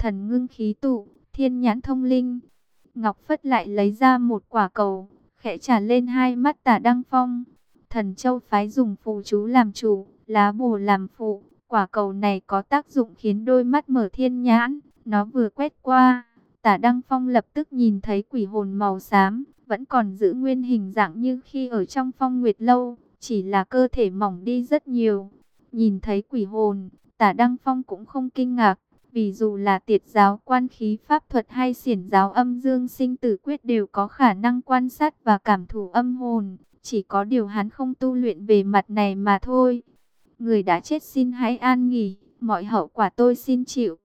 thần ngưng khí tụ, thiên nhãn thông linh. Ngọc Phất lại lấy ra một quả cầu, khẽ trả lên hai mắt tả Đăng Phong. Thần châu phái dùng phù chú làm chủ, lá bù làm phụ. Quả cầu này có tác dụng khiến đôi mắt mở thiên nhãn, nó vừa quét qua. Tả Đăng Phong lập tức nhìn thấy quỷ hồn màu xám, vẫn còn giữ nguyên hình dạng như khi ở trong phong nguyệt lâu, chỉ là cơ thể mỏng đi rất nhiều. Nhìn thấy quỷ hồn, tả Đăng Phong cũng không kinh ngạc, vì dù là tiệt giáo quan khí pháp thuật hay xiển giáo âm dương sinh tử quyết đều có khả năng quan sát và cảm thụ âm hồn, chỉ có điều hắn không tu luyện về mặt này mà thôi. Người đã chết xin hãy an nghỉ, mọi hậu quả tôi xin chịu.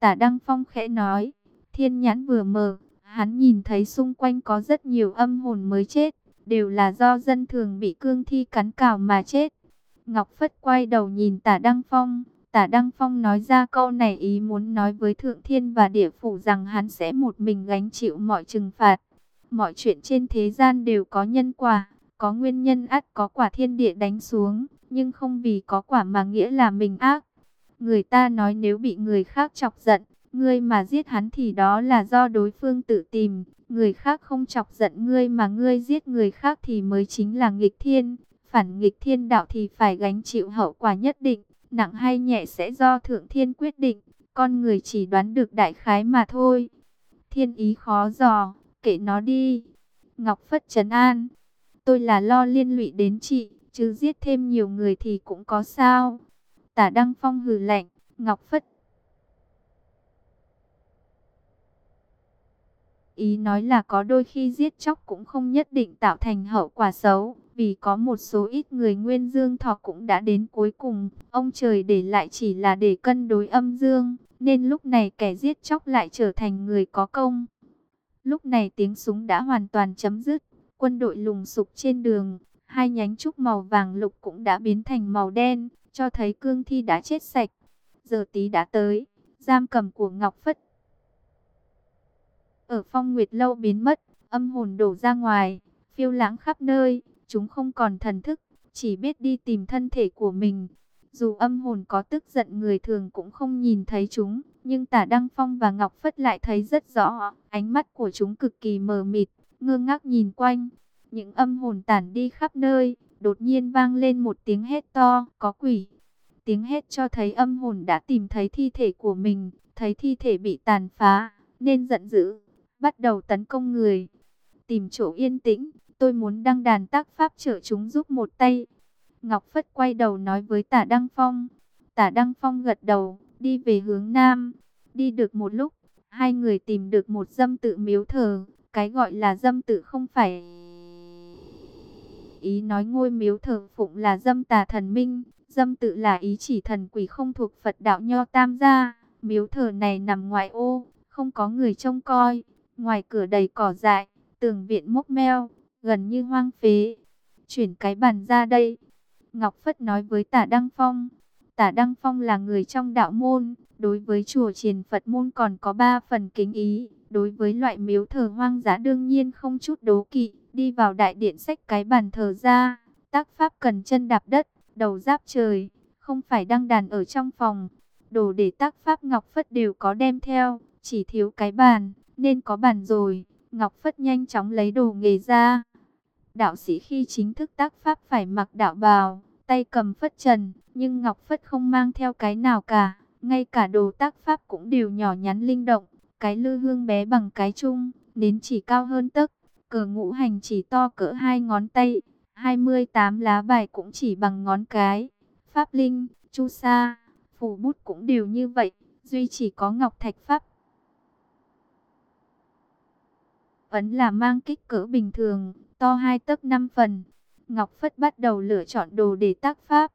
Tả Đăng Phong khẽ nói, thiên nhãn vừa mở, hắn nhìn thấy xung quanh có rất nhiều âm hồn mới chết, đều là do dân thường bị cương thi cắn cào mà chết. Ngọc Phất quay đầu nhìn tả Đăng Phong, tả Đăng Phong nói ra câu này ý muốn nói với Thượng Thiên và Địa Phủ rằng hắn sẽ một mình gánh chịu mọi trừng phạt. Mọi chuyện trên thế gian đều có nhân quả, có nguyên nhân ắt có quả thiên địa đánh xuống, nhưng không vì có quả mà nghĩa là mình ác. Người ta nói nếu bị người khác chọc giận, ngươi mà giết hắn thì đó là do đối phương tự tìm. Người khác không chọc giận ngươi mà ngươi giết người khác thì mới chính là nghịch thiên. Phản nghịch thiên đạo thì phải gánh chịu hậu quả nhất định, nặng hay nhẹ sẽ do thượng thiên quyết định. Con người chỉ đoán được đại khái mà thôi. Thiên ý khó dò, kệ nó đi. Ngọc Phất Trấn An, tôi là lo liên lụy đến chị chứ giết thêm nhiều người thì cũng có sao. Tả Đăng Phong hừ lạnh, Ngọc Phất. Ý nói là có đôi khi giết chóc cũng không nhất định tạo thành hậu quả xấu, vì có một số ít người nguyên dương thọ cũng đã đến cuối cùng, ông trời để lại chỉ là để cân đối âm dương, nên lúc này kẻ giết chóc lại trở thành người có công. Lúc này tiếng súng đã hoàn toàn chấm dứt, quân đội lùng sục trên đường, Hai nhánh trúc màu vàng lục cũng đã biến thành màu đen, cho thấy cương thi đã chết sạch. Giờ tí đã tới, giam cầm của Ngọc Phất. Ở phong nguyệt lâu biến mất, âm hồn đổ ra ngoài, phiêu lãng khắp nơi, chúng không còn thần thức, chỉ biết đi tìm thân thể của mình. Dù âm hồn có tức giận người thường cũng không nhìn thấy chúng, nhưng tả Đăng Phong và Ngọc Phất lại thấy rất rõ, ánh mắt của chúng cực kỳ mờ mịt, ngơ ngác nhìn quanh. Những âm hồn tản đi khắp nơi, đột nhiên vang lên một tiếng hét to, có quỷ. Tiếng hét cho thấy âm hồn đã tìm thấy thi thể của mình, thấy thi thể bị tàn phá, nên giận dữ, bắt đầu tấn công người. Tìm chỗ yên tĩnh, tôi muốn đăng đàn tác pháp trợ chúng giúp một tay. Ngọc Phất quay đầu nói với tả Đăng Phong. Tả Đăng Phong gật đầu, đi về hướng Nam. Đi được một lúc, hai người tìm được một dâm tự miếu thờ. Cái gọi là dâm tự không phải ý nói ngôi miếu thờ phụng là dâm tà thần minh, dâm tự là ý chỉ thần quỷ không thuộc Phật đạo nho tam gia. Miếu thờ này nằm ngoài ô, không có người trông coi, ngoài cửa đầy cỏ dại, tường viện mốc meo, gần như hoang phế. Chuyển cái bàn ra đây. Ngọc Phất nói với tả Đăng Phong. Tả Đăng Phong là người trong đạo môn, đối với chùa triền Phật môn còn có ba phần kính ý. Đối với loại miếu thờ hoang dã đương nhiên không chút đố kỵ, đi vào đại điện sách cái bàn thờ ra, tác pháp cần chân đạp đất, đầu giáp trời, không phải đăng đàn ở trong phòng. Đồ để tác pháp Ngọc Phất đều có đem theo, chỉ thiếu cái bàn, nên có bàn rồi. Ngọc Phất nhanh chóng lấy đồ nghề ra. Đạo sĩ khi chính thức tác pháp phải mặc đạo bào, tay cầm phất trần, nhưng Ngọc Phất không mang theo cái nào cả. Ngay cả đồ tác pháp cũng đều nhỏ nhắn linh động, cái lư hương bé bằng cái chung, nến chỉ cao hơn tấc, cờ ngũ hành chỉ to cỡ hai ngón tay, 28 lá bài cũng chỉ bằng ngón cái. Pháp linh, chu sa, phủ bút cũng đều như vậy, duy chỉ có ngọc thạch pháp. Ấn là mang kích cỡ bình thường, to hai tấc 5 phần. Ngọc Phất bắt đầu lựa chọn đồ để tác pháp.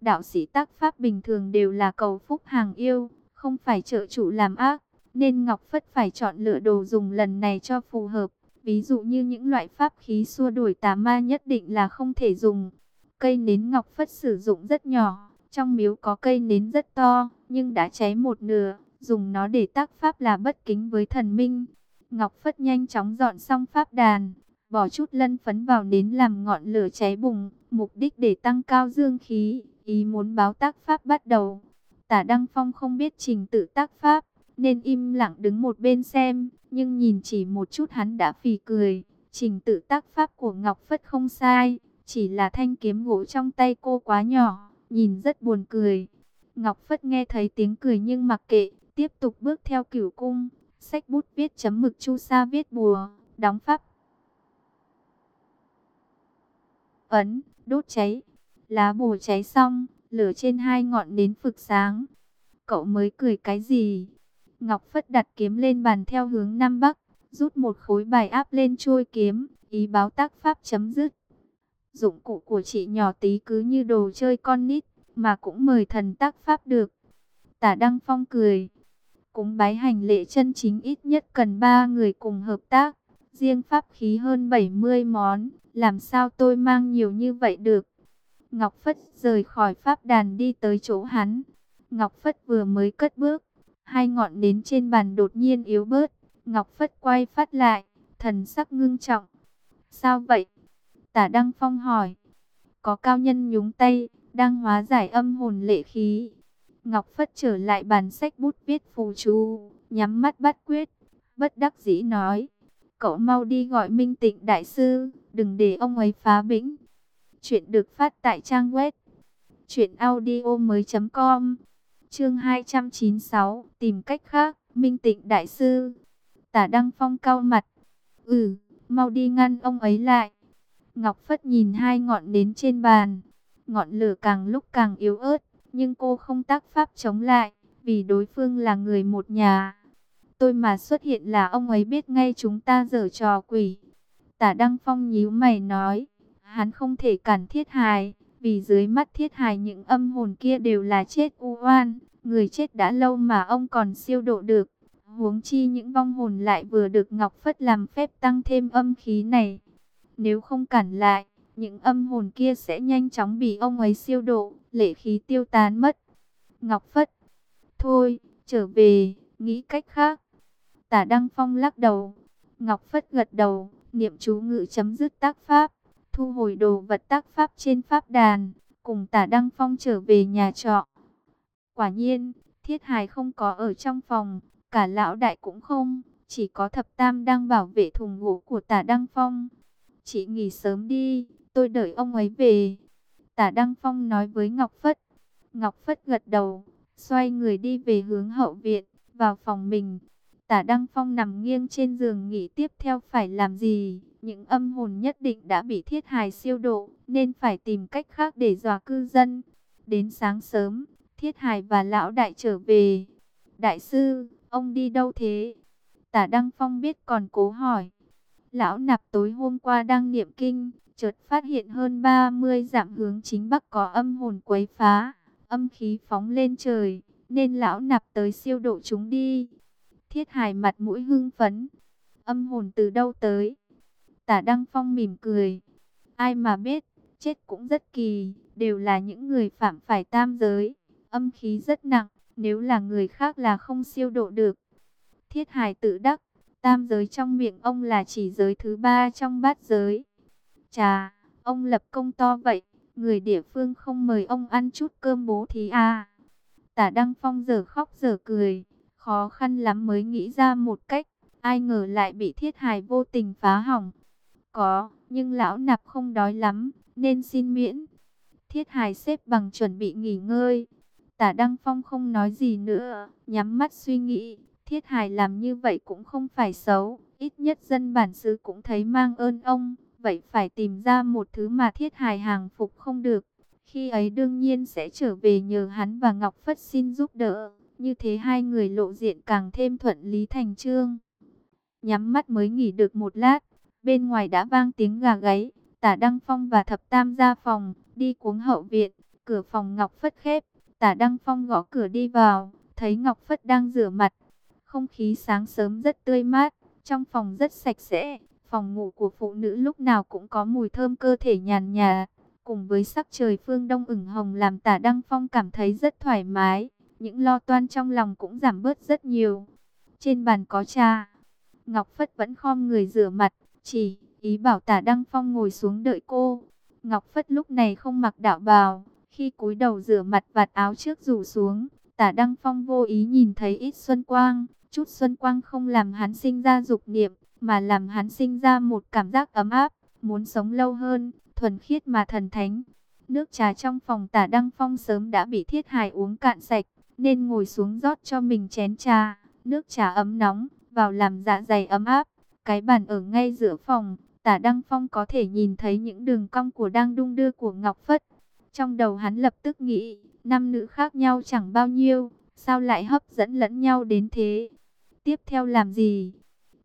Đạo sĩ tác pháp bình thường đều là cầu phúc hàng yêu, không phải trợ chủ làm ác nên Ngọc Phất phải chọn lựa đồ dùng lần này cho phù hợp. Ví dụ như những loại pháp khí xua đuổi tà ma nhất định là không thể dùng. Cây nến Ngọc Phất sử dụng rất nhỏ, trong miếu có cây nến rất to, nhưng đã cháy một nửa, dùng nó để tác pháp là bất kính với thần minh. Ngọc Phất nhanh chóng dọn xong pháp đàn, bỏ chút lân phấn vào nến làm ngọn lửa cháy bùng, mục đích để tăng cao dương khí, ý muốn báo tác pháp bắt đầu. Tả Đăng Phong không biết trình tự tác pháp, nên im lặng đứng một bên xem, nhưng nhìn chỉ một chút hắn đã phì cười. Trình tự tác pháp của Ngọc Phất không sai, chỉ là thanh kiếm gỗ trong tay cô quá nhỏ, nhìn rất buồn cười. Ngọc Phất nghe thấy tiếng cười nhưng mặc kệ, tiếp tục bước theo cửu cung, sách bút viết chấm mực chu sa viết bùa, đóng pháp. Ấn, đốt cháy, lá bùa cháy xong, lửa trên hai ngọn nến phực sáng. Cậu mới cười cái gì? Ngọc Phất đặt kiếm lên bàn theo hướng Nam Bắc, rút một khối bài áp lên trôi kiếm, ý báo tác pháp chấm dứt. Dụng cụ của chị nhỏ tí cứ như đồ chơi con nít, mà cũng mời thần tác pháp được. Tả Đăng Phong cười. Cúng bái hành lễ chân chính ít nhất cần ba người cùng hợp tác. Riêng pháp khí hơn 70 món, làm sao tôi mang nhiều như vậy được. Ngọc Phất rời khỏi pháp đàn đi tới chỗ hắn. Ngọc Phất vừa mới cất bước, hai ngọn nến trên bàn đột nhiên yếu bớt. Ngọc Phất quay phát lại, thần sắc ngưng trọng. Sao vậy? Tả Đăng Phong hỏi. Có cao nhân nhúng tay, đang hóa giải âm hồn lệ khí. Ngọc Phất trở lại bàn sách bút viết phù chú, nhắm mắt bắt quyết, bất đắc dĩ nói. Cậu mau đi gọi Minh Tịnh Đại Sư, đừng để ông ấy phá bĩnh. Chuyện được phát tại trang web chuyểnaudio.com Chương 296 Tìm cách khác, Minh Tịnh Đại Sư Tả Đăng Phong cao mặt Ừ, mau đi ngăn ông ấy lại Ngọc Phất nhìn hai ngọn nến trên bàn Ngọn lửa càng lúc càng yếu ớt nhưng cô không tác pháp chống lại Vì đối phương là người một nhà Tôi mà xuất hiện là ông ấy biết ngay chúng ta dở trò quỷ Tả Đăng Phong nhíu mày nói Hắn không thể cản thiết hài, vì dưới mắt thiết hài những âm hồn kia đều là chết u oan, người chết đã lâu mà ông còn siêu độ được. Huống chi những vong hồn lại vừa được Ngọc Phất làm phép tăng thêm âm khí này. Nếu không cản lại, những âm hồn kia sẽ nhanh chóng bị ông ấy siêu độ, lệ khí tiêu tán mất. Ngọc Phất, thôi, trở về, nghĩ cách khác. Tả Đăng Phong lắc đầu, Ngọc Phất gật đầu, niệm chú ngự chấm dứt tác pháp thu hồi đồ vật tác pháp trên pháp đàn, cùng tả Đăng Phong trở về nhà trọ. Quả nhiên, Thiết Hải không có ở trong phòng, cả lão đại cũng không, chỉ có thập tam đang bảo vệ thùng gỗ của tả Đăng Phong. Chị nghỉ sớm đi, tôi đợi ông ấy về. Tả Đăng Phong nói với Ngọc Phất. Ngọc Phất gật đầu, xoay người đi về hướng hậu viện, vào phòng mình. Tả Đăng Phong nằm nghiêng trên giường nghỉ tiếp theo phải làm gì? Những âm hồn nhất định đã bị thiết hài siêu độ, nên phải tìm cách khác để dọa cư dân. Đến sáng sớm, thiết hài và lão đại trở về. Đại sư, ông đi đâu thế? Tả Đăng Phong biết còn cố hỏi. Lão nạp tối hôm qua đang niệm kinh, chợt phát hiện hơn 30 dặm hướng chính bắc có âm hồn quấy phá, âm khí phóng lên trời, nên lão nạp tới siêu độ chúng đi. Thiết hài mặt mũi hưng phấn. Âm hồn từ đâu tới? Tả Đăng Phong mỉm cười. Ai mà biết, chết cũng rất kỳ, đều là những người phạm phải tam giới. Âm khí rất nặng, nếu là người khác là không siêu độ được. Thiết hài tự đắc, tam giới trong miệng ông là chỉ giới thứ ba trong bát giới. Chà, ông lập công to vậy, người địa phương không mời ông ăn chút cơm bố thí à. Tả Đăng Phong giờ khóc giờ cười, khó khăn lắm mới nghĩ ra một cách, ai ngờ lại bị thiết hài vô tình phá hỏng. Có, nhưng lão nạp không đói lắm, nên xin miễn. Thiết hài xếp bằng chuẩn bị nghỉ ngơi. Tả Đăng Phong không nói gì nữa, nhắm mắt suy nghĩ. Thiết hài làm như vậy cũng không phải xấu, ít nhất dân bản xứ cũng thấy mang ơn ông. Vậy phải tìm ra một thứ mà thiết hài hàng phục không được. Khi ấy đương nhiên sẽ trở về nhờ hắn và Ngọc Phất xin giúp đỡ. Như thế hai người lộ diện càng thêm thuận lý thành trương. Nhắm mắt mới nghỉ được một lát, Bên ngoài đã vang tiếng gà gáy, tả Đăng Phong và Thập Tam ra phòng, đi cuống hậu viện, cửa phòng Ngọc Phất khép, tả Đăng Phong gõ cửa đi vào, thấy Ngọc Phất đang rửa mặt. Không khí sáng sớm rất tươi mát, trong phòng rất sạch sẽ, phòng ngủ của phụ nữ lúc nào cũng có mùi thơm cơ thể nhàn nhạt, cùng với sắc trời phương đông ửng hồng làm tả Đăng Phong cảm thấy rất thoải mái, những lo toan trong lòng cũng giảm bớt rất nhiều. Trên bàn có trà, Ngọc Phất vẫn khom người rửa mặt, chỉ, ý bảo tả Đăng Phong ngồi xuống đợi cô. Ngọc Phất lúc này không mặc đạo bào, khi cúi đầu rửa mặt vạt áo trước rủ xuống, Tả Đăng Phong vô ý nhìn thấy ít xuân quang, chút xuân quang không làm hắn sinh ra dục niệm, mà làm hắn sinh ra một cảm giác ấm áp, muốn sống lâu hơn, thuần khiết mà thần thánh. Nước trà trong phòng Tả Đăng Phong sớm đã bị Thiết hài uống cạn sạch, nên ngồi xuống rót cho mình chén trà, nước trà ấm nóng, vào làm dạ dày ấm áp. Cái bàn ở ngay giữa phòng, Tả Đăng Phong có thể nhìn thấy những đường cong của đang đung đưa của Ngọc Phất. Trong đầu hắn lập tức nghĩ, năm nữ khác nhau chẳng bao nhiêu, sao lại hấp dẫn lẫn nhau đến thế? Tiếp theo làm gì?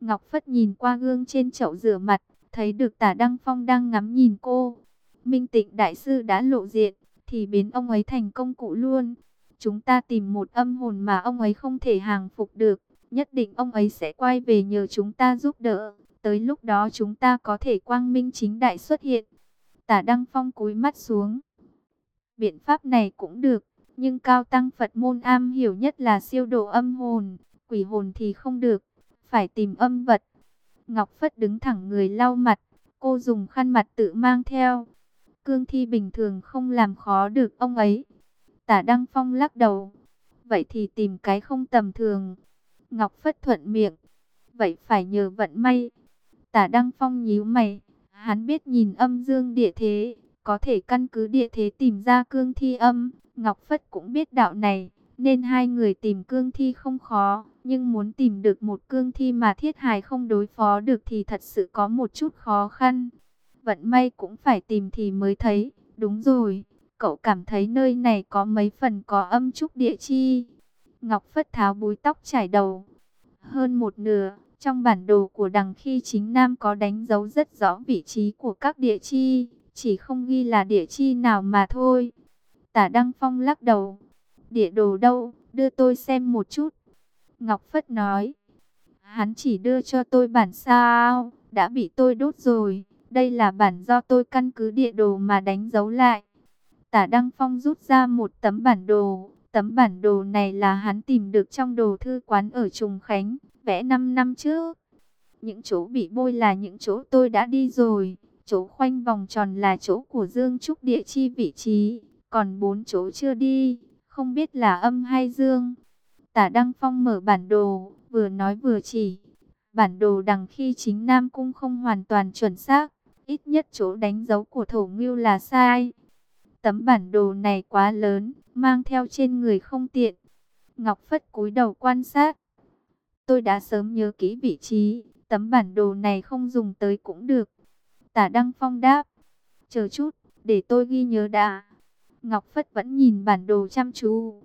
Ngọc Phất nhìn qua gương trên chậu rửa mặt, thấy được tả Đăng Phong đang ngắm nhìn cô. Minh tịnh đại sư đã lộ diện, thì biến ông ấy thành công cụ luôn. Chúng ta tìm một âm hồn mà ông ấy không thể hàng phục được, nhất định ông ấy sẽ quay về nhờ chúng ta giúp đỡ. Tới lúc đó chúng ta có thể quang minh chính đại xuất hiện. Tả Đăng Phong cúi mắt xuống. Biện pháp này cũng được, nhưng cao tăng Phật môn am hiểu nhất là siêu độ âm hồn, quỷ hồn thì không được, phải tìm âm vật. Ngọc Phất đứng thẳng người lau mặt, cô dùng khăn mặt tự mang theo. Cương thi bình thường không làm khó được ông ấy. Tả Đăng Phong lắc đầu. Vậy thì tìm cái không tầm thường. Ngọc Phất thuận miệng. Vậy phải nhờ vận may. Tả Đăng Phong nhíu mày. Hắn biết nhìn âm dương địa thế. Có thể căn cứ địa thế tìm ra cương thi âm. Ngọc Phất cũng biết đạo này. Nên hai người tìm cương thi không khó. Nhưng muốn tìm được một cương thi mà thiết hài không đối phó được thì thật sự có một chút khó khăn. Vận may cũng phải tìm thì mới thấy. Đúng rồi, cậu cảm thấy nơi này có mấy phần có âm trúc địa chi. Ngọc Phất tháo búi tóc trải đầu. Hơn một nửa, trong bản đồ của đằng khi chính Nam có đánh dấu rất rõ vị trí của các địa chi. Chỉ không ghi là địa chi nào mà thôi. Tả Đăng Phong lắc đầu. Địa đồ đâu, đưa tôi xem một chút. Ngọc Phất nói. Hắn chỉ đưa cho tôi bản sao, đã bị tôi đốt rồi. Đây là bản do tôi căn cứ địa đồ mà đánh dấu lại. Tả Đăng Phong rút ra một tấm bản đồ. Tấm bản đồ này là hắn tìm được trong đồ thư quán ở Trùng Khánh, vẽ 5 năm trước. Những chỗ bị bôi là những chỗ tôi đã đi rồi. Chỗ khoanh vòng tròn là chỗ của Dương Trúc địa chi vị trí. Còn bốn chỗ chưa đi, không biết là âm hay dương. Tả Đăng Phong mở bản đồ, vừa nói vừa chỉ. Bản đồ đằng khi chính Nam Cung không hoàn toàn chuẩn xác. Ít nhất chỗ đánh dấu của thổ ngưu là sai. Tấm bản đồ này quá lớn, mang theo trên người không tiện. Ngọc Phất cúi đầu quan sát. Tôi đã sớm nhớ kỹ vị trí, tấm bản đồ này không dùng tới cũng được. Tả Đăng Phong đáp. Chờ chút, để tôi ghi nhớ đã. Ngọc Phất vẫn nhìn bản đồ chăm chú.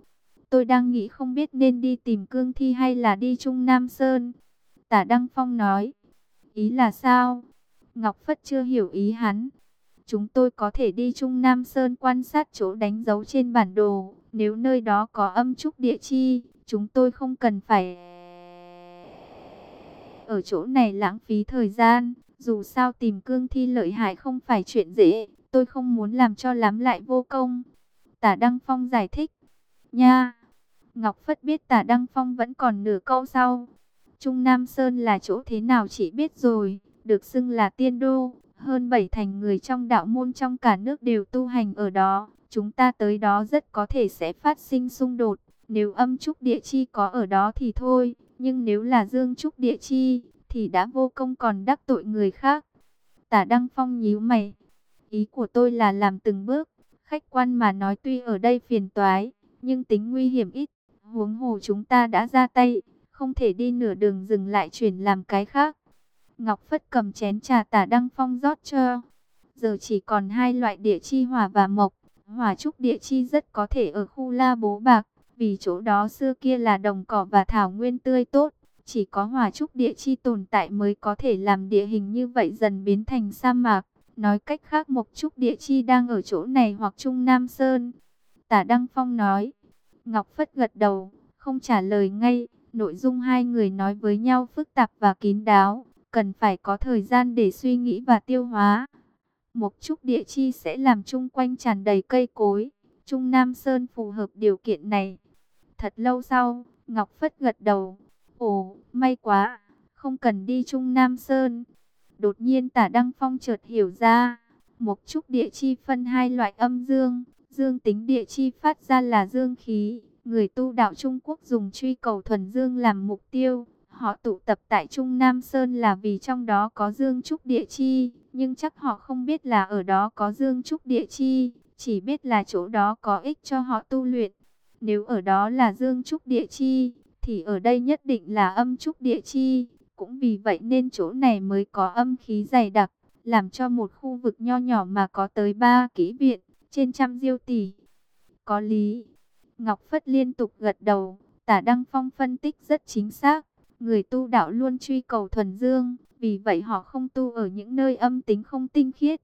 Tôi đang nghĩ không biết nên đi tìm cương thi hay là đi Trung Nam Sơn. Tả Đăng Phong nói. Ý là sao? Ngọc Phất chưa hiểu ý hắn. Chúng tôi có thể đi Trung Nam Sơn quan sát chỗ đánh dấu trên bản đồ. Nếu nơi đó có âm trúc địa chi, chúng tôi không cần phải... Ở chỗ này lãng phí thời gian. Dù sao tìm cương thi lợi hại không phải chuyện dễ. Tôi không muốn làm cho lắm lại vô công. Tả Đăng Phong giải thích. Nha! Ngọc Phất biết tả Đăng Phong vẫn còn nửa câu sau. Trung Nam Sơn là chỗ thế nào chỉ biết rồi được xưng là tiên đô, hơn bảy thành người trong đạo môn trong cả nước đều tu hành ở đó. Chúng ta tới đó rất có thể sẽ phát sinh xung đột. Nếu âm trúc địa chi có ở đó thì thôi, nhưng nếu là dương trúc địa chi, thì đã vô công còn đắc tội người khác. Tả Đăng Phong nhíu mày. Ý của tôi là làm từng bước, khách quan mà nói tuy ở đây phiền toái, nhưng tính nguy hiểm ít. Huống hồ chúng ta đã ra tay, không thể đi nửa đường dừng lại chuyển làm cái khác. Ngọc Phất cầm chén trà tả Đăng Phong rót cho. Giờ chỉ còn hai loại địa chi hỏa và mộc. Hỏa trúc địa chi rất có thể ở khu La Bố Bạc. Vì chỗ đó xưa kia là đồng cỏ và thảo nguyên tươi tốt. Chỉ có hỏa trúc địa chi tồn tại mới có thể làm địa hình như vậy dần biến thành sa mạc. Nói cách khác mộc trúc địa chi đang ở chỗ này hoặc Trung Nam Sơn. Tả Đăng Phong nói. Ngọc Phất gật đầu, không trả lời ngay. Nội dung hai người nói với nhau phức tạp và kín đáo cần phải có thời gian để suy nghĩ và tiêu hóa. Một chút địa chi sẽ làm chung quanh tràn đầy cây cối. Trung Nam Sơn phù hợp điều kiện này. Thật lâu sau, Ngọc Phất gật đầu. Ồ, may quá, không cần đi Trung Nam Sơn. Đột nhiên tả Đăng Phong chợt hiểu ra. Một chút địa chi phân hai loại âm dương. Dương tính địa chi phát ra là dương khí. Người tu đạo Trung Quốc dùng truy cầu thuần dương làm mục tiêu. Họ tụ tập tại Trung Nam Sơn là vì trong đó có dương trúc địa chi. Nhưng chắc họ không biết là ở đó có dương trúc địa chi. Chỉ biết là chỗ đó có ích cho họ tu luyện. Nếu ở đó là dương trúc địa chi, thì ở đây nhất định là âm trúc địa chi. Cũng vì vậy nên chỗ này mới có âm khí dày đặc, làm cho một khu vực nho nhỏ mà có tới ba kỹ viện, trên trăm diêu tỷ. Có lý. Ngọc Phất liên tục gật đầu, tả Đăng Phong phân tích rất chính xác. Người tu đạo luôn truy cầu thuần dương, vì vậy họ không tu ở những nơi âm tính không tinh khiết.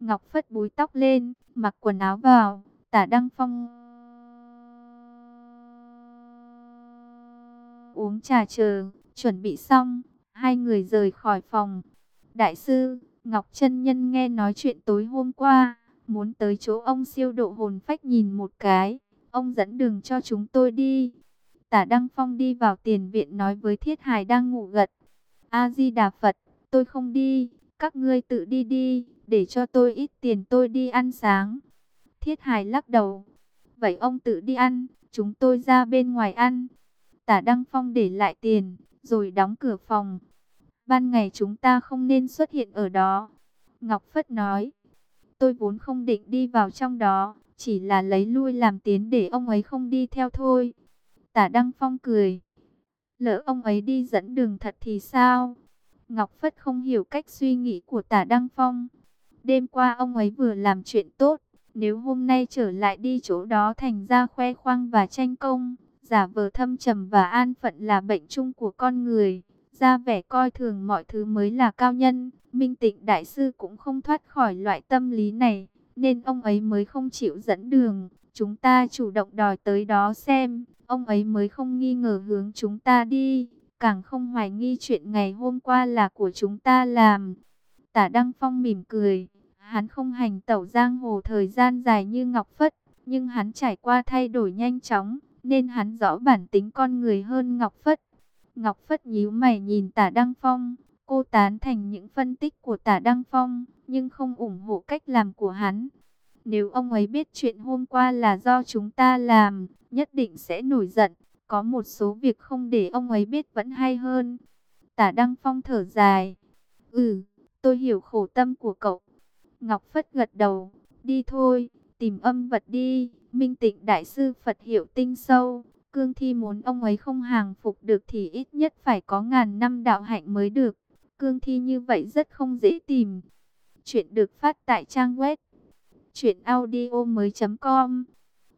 Ngọc Phất búi tóc lên, mặc quần áo vào, tả Đăng Phong uống trà chờ, chuẩn bị xong, hai người rời khỏi phòng. Đại sư, Ngọc chân Nhân nghe nói chuyện tối hôm qua, muốn tới chỗ ông siêu độ hồn phách nhìn một cái, ông dẫn đường cho chúng tôi đi. Tả Đăng Phong đi vào tiền viện nói với Thiết Hải đang ngủ gật. A-di-đà Phật, tôi không đi, các ngươi tự đi đi, để cho tôi ít tiền tôi đi ăn sáng. Thiết Hải lắc đầu. Vậy ông tự đi ăn, chúng tôi ra bên ngoài ăn. Tả Đăng Phong để lại tiền, rồi đóng cửa phòng. Ban ngày chúng ta không nên xuất hiện ở đó. Ngọc Phất nói, tôi vốn không định đi vào trong đó, chỉ là lấy lui làm tiến để ông ấy không đi theo thôi. Tả Đăng Phong cười, lỡ ông ấy đi dẫn đường thật thì sao? Ngọc Phất không hiểu cách suy nghĩ của tả Đăng Phong. Đêm qua ông ấy vừa làm chuyện tốt, nếu hôm nay trở lại đi chỗ đó thành ra khoe khoang và tranh công, giả vờ thâm trầm và an phận là bệnh chung của con người, ra vẻ coi thường mọi thứ mới là cao nhân. Minh Tịnh Đại Sư cũng không thoát khỏi loại tâm lý này, nên ông ấy mới không chịu dẫn đường. Chúng ta chủ động đòi tới đó xem, ông ấy mới không nghi ngờ hướng chúng ta đi, càng không hoài nghi chuyện ngày hôm qua là của chúng ta làm. Tả Đăng Phong mỉm cười, hắn không hành tẩu giang hồ thời gian dài như Ngọc Phất, nhưng hắn trải qua thay đổi nhanh chóng, nên hắn rõ bản tính con người hơn Ngọc Phất. Ngọc Phất nhíu mày nhìn tả Đăng Phong, cô tán thành những phân tích của tả Đăng Phong, nhưng không ủng hộ cách làm của hắn. Nếu ông ấy biết chuyện hôm qua là do chúng ta làm, nhất định sẽ nổi giận. Có một số việc không để ông ấy biết vẫn hay hơn. Tả Đăng Phong thở dài. Ừ, tôi hiểu khổ tâm của cậu. Ngọc Phất gật đầu. Đi thôi, tìm âm vật đi. Minh tịnh đại sư Phật hiệu tinh sâu. Cương thi muốn ông ấy không hàng phục được thì ít nhất phải có ngàn năm đạo hạnh mới được. Cương thi như vậy rất không dễ tìm. Chuyện được phát tại trang web. Chuyện audio mới com.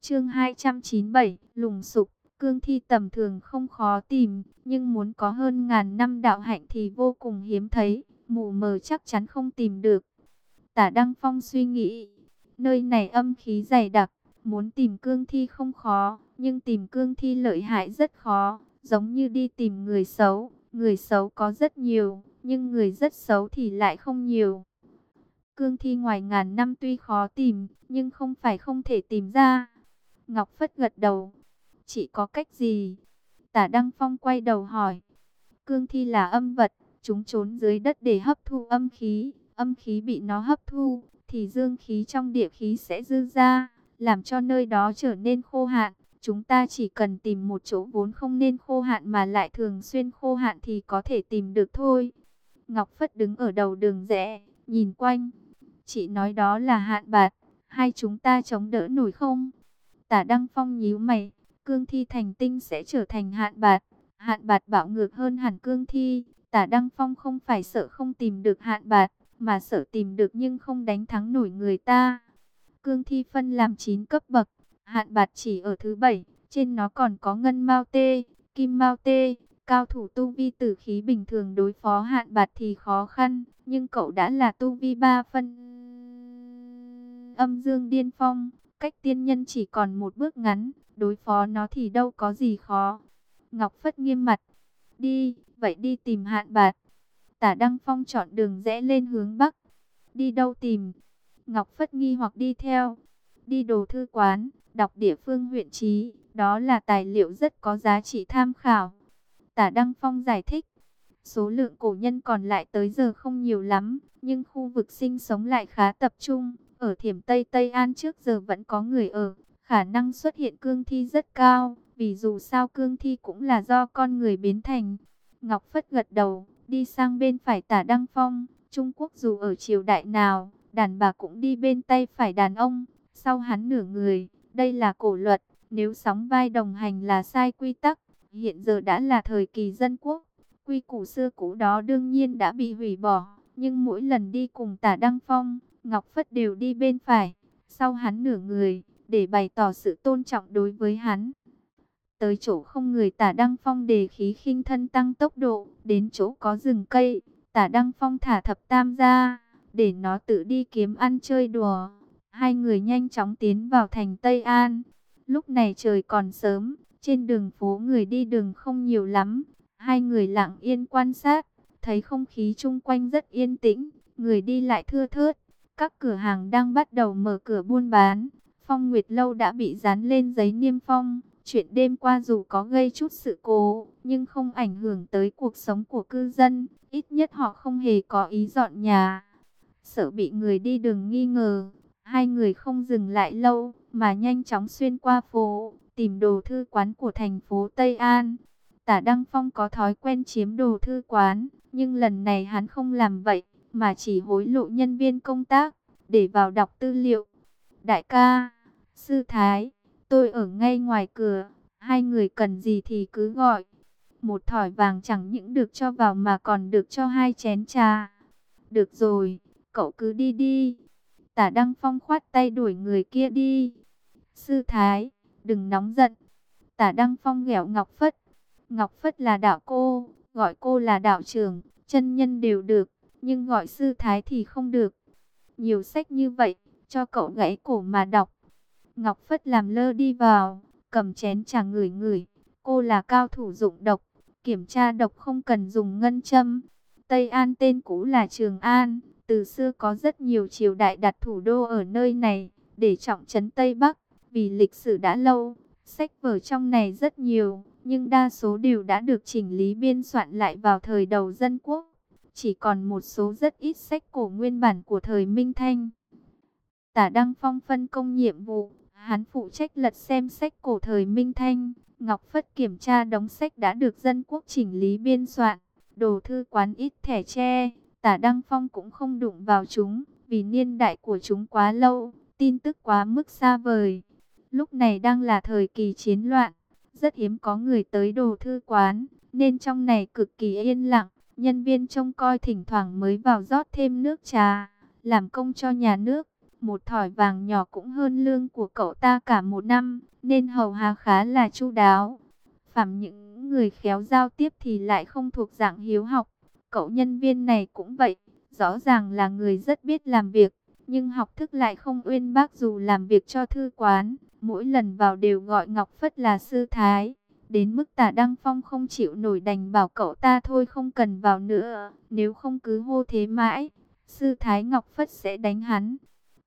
Chương 297, lùng sục. Cương thi tầm thường không khó tìm, nhưng muốn có hơn ngàn năm đạo hạnh thì vô cùng hiếm thấy, mù mờ chắc chắn không tìm được. Tả Đăng Phong suy nghĩ, nơi này âm khí dày đặc, Muốn tìm cương thi không khó, nhưng tìm cương thi lợi hại rất khó, giống như đi tìm người xấu. Người xấu có rất nhiều, nhưng người rất xấu thì lại không nhiều. Cương thi ngoài ngàn năm tuy khó tìm, nhưng không phải không thể tìm ra. Ngọc Phất gật đầu. Chỉ có cách gì? Tả Đăng Phong quay đầu hỏi. Cương thi là âm vật, chúng trốn dưới đất để hấp thu âm khí. Âm khí bị nó hấp thu, thì dương khí trong địa khí sẽ dư ra làm cho nơi đó trở nên khô hạn. Chúng ta chỉ cần tìm một chỗ vốn không nên khô hạn mà lại thường xuyên khô hạn thì có thể tìm được thôi. Ngọc Phất đứng ở đầu đường rẽ, nhìn quanh. Chị nói đó là hạn bạt, hai chúng ta chống đỡ nổi không? Tả Đăng Phong nhíu mày, cương thi thành tinh sẽ trở thành hạn bạt. Hạn bạt bạo ngược hơn hẳn cương thi. Tả Đăng Phong không phải sợ không tìm được hạn bạt, mà sợ tìm được nhưng không đánh thắng nổi người ta. Cương thi phân làm 9 cấp bậc, hạn bạt chỉ ở thứ bảy trên nó còn có ngân mao tê, kim mao tê, cao thủ tu vi tử khí bình thường đối phó hạn bạt thì khó khăn, nhưng cậu đã là tu vi ba phân. Âm dương điên phong, cách tiên nhân chỉ còn một bước ngắn, đối phó nó thì đâu có gì khó. Ngọc Phất nghiêm mặt, đi, vậy đi tìm hạn bạt. Tả Đăng Phong chọn đường rẽ lên hướng Bắc. Đi đâu tìm? Ngọc Phất nghi hoặc đi theo, đi đồ thư quán, đọc địa phương huyện trí, đó là tài liệu rất có giá trị tham khảo. Tả Đăng Phong giải thích, số lượng cổ nhân còn lại tới giờ không nhiều lắm, nhưng khu vực sinh sống lại khá tập trung. Ở thiểm Tây Tây An trước giờ vẫn có người ở, khả năng xuất hiện cương thi rất cao, vì dù sao cương thi cũng là do con người biến thành. Ngọc Phất gật đầu, đi sang bên phải tả Đăng Phong, Trung Quốc dù ở triều đại nào, đàn bà cũng đi bên tay phải đàn ông, sau hắn nửa người, đây là cổ luật, nếu sóng vai đồng hành là sai quy tắc, hiện giờ đã là thời kỳ dân quốc, quy củ xưa cũ đó đương nhiên đã bị hủy bỏ, nhưng mỗi lần đi cùng tả Đăng Phong, Ngọc Phất đều đi bên phải, sau hắn nửa người, để bày tỏ sự tôn trọng đối với hắn. Tới chỗ không người tả Đăng Phong đề khí khinh thân tăng tốc độ, đến chỗ có rừng cây, tả Đăng Phong thả thập tam ra, để nó tự đi kiếm ăn chơi đùa. Hai người nhanh chóng tiến vào thành Tây An. Lúc này trời còn sớm, trên đường phố người đi đường không nhiều lắm. Hai người lặng yên quan sát, thấy không khí chung quanh rất yên tĩnh, người đi lại thưa thớt. Các cửa hàng đang bắt đầu mở cửa buôn bán. Phong Nguyệt Lâu đã bị dán lên giấy niêm phong. Chuyện đêm qua dù có gây chút sự cố, nhưng không ảnh hưởng tới cuộc sống của cư dân. Ít nhất họ không hề có ý dọn nhà. Sợ bị người đi đường nghi ngờ, hai người không dừng lại lâu, mà nhanh chóng xuyên qua phố, tìm đồ thư quán của thành phố Tây An. Tả Đăng Phong có thói quen chiếm đồ thư quán, nhưng lần này hắn không làm vậy, mà chỉ hối lộ nhân viên công tác, để vào đọc tư liệu. Đại ca, sư thái, tôi ở ngay ngoài cửa, hai người cần gì thì cứ gọi. Một thỏi vàng chẳng những được cho vào mà còn được cho hai chén trà. Được rồi, cậu cứ đi đi. Tả Đăng Phong khoát tay đuổi người kia đi. Sư Thái, đừng nóng giận. Tả Đăng Phong ghẹo Ngọc Phất. Ngọc Phất là đạo cô, gọi cô là đạo trưởng, chân nhân đều được, nhưng gọi sư Thái thì không được. Nhiều sách như vậy, cho cậu gãy cổ mà đọc. Ngọc Phất làm lơ đi vào, cầm chén trà ngửi ngửi. Cô là cao thủ dụng độc, kiểm tra độc không cần dùng ngân châm. Tây An tên cũ là Trường An, từ xưa có rất nhiều triều đại đặt thủ đô ở nơi này, để trọng trấn Tây Bắc, vì lịch sử đã lâu, sách vở trong này rất nhiều, nhưng đa số đều đã được chỉnh lý biên soạn lại vào thời đầu dân quốc. Chỉ còn một số rất ít sách cổ nguyên bản của thời Minh Thanh. Tả Đăng Phong phân công nhiệm vụ, hắn phụ trách lật xem sách cổ thời Minh Thanh. Ngọc Phất kiểm tra đóng sách đã được dân quốc chỉnh lý biên soạn, đồ thư quán ít thẻ tre, Tả Đăng Phong cũng không đụng vào chúng, vì niên đại của chúng quá lâu, tin tức quá mức xa vời. Lúc này đang là thời kỳ chiến loạn, rất hiếm có người tới đồ thư quán, nên trong này cực kỳ yên lặng. Nhân viên trông coi thỉnh thoảng mới vào rót thêm nước trà, làm công cho nhà nước. Một thỏi vàng nhỏ cũng hơn lương của cậu ta cả một năm, nên hầu hà khá là chu đáo. Phạm những người khéo giao tiếp thì lại không thuộc dạng hiếu học, Cậu nhân viên này cũng vậy, rõ ràng là người rất biết làm việc, nhưng học thức lại không uyên bác dù làm việc cho thư quán. Mỗi lần vào đều gọi Ngọc Phất là sư thái. Đến mức tả Đăng Phong không chịu nổi đành bảo cậu ta thôi không cần vào nữa. Nếu không cứ hô thế mãi, sư thái Ngọc Phất sẽ đánh hắn.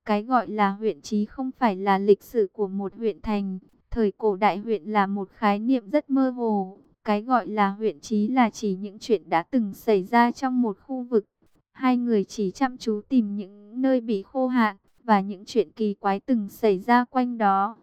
Cái gọi là huyện trí không phải là lịch sử của một huyện thành. Thời cổ đại huyện là một khái niệm rất mơ hồ. Cái gọi là huyện trí là chỉ những chuyện đã từng xảy ra trong một khu vực. Hai người chỉ chăm chú tìm những nơi bị khô hạn và những chuyện kỳ quái từng xảy ra quanh đó.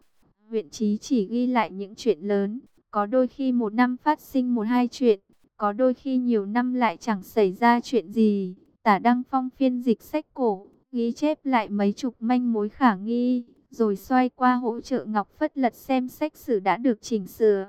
Huyện trí chỉ ghi lại những chuyện lớn, có đôi khi một năm phát sinh một hai chuyện, có đôi khi nhiều năm lại chẳng xảy ra chuyện gì. Tả Đăng Phong phiên dịch sách cổ, ghi chép lại mấy chục manh mối khả nghi, rồi xoay qua hỗ trợ Ngọc Phất lật xem sách sử đã được chỉnh sửa.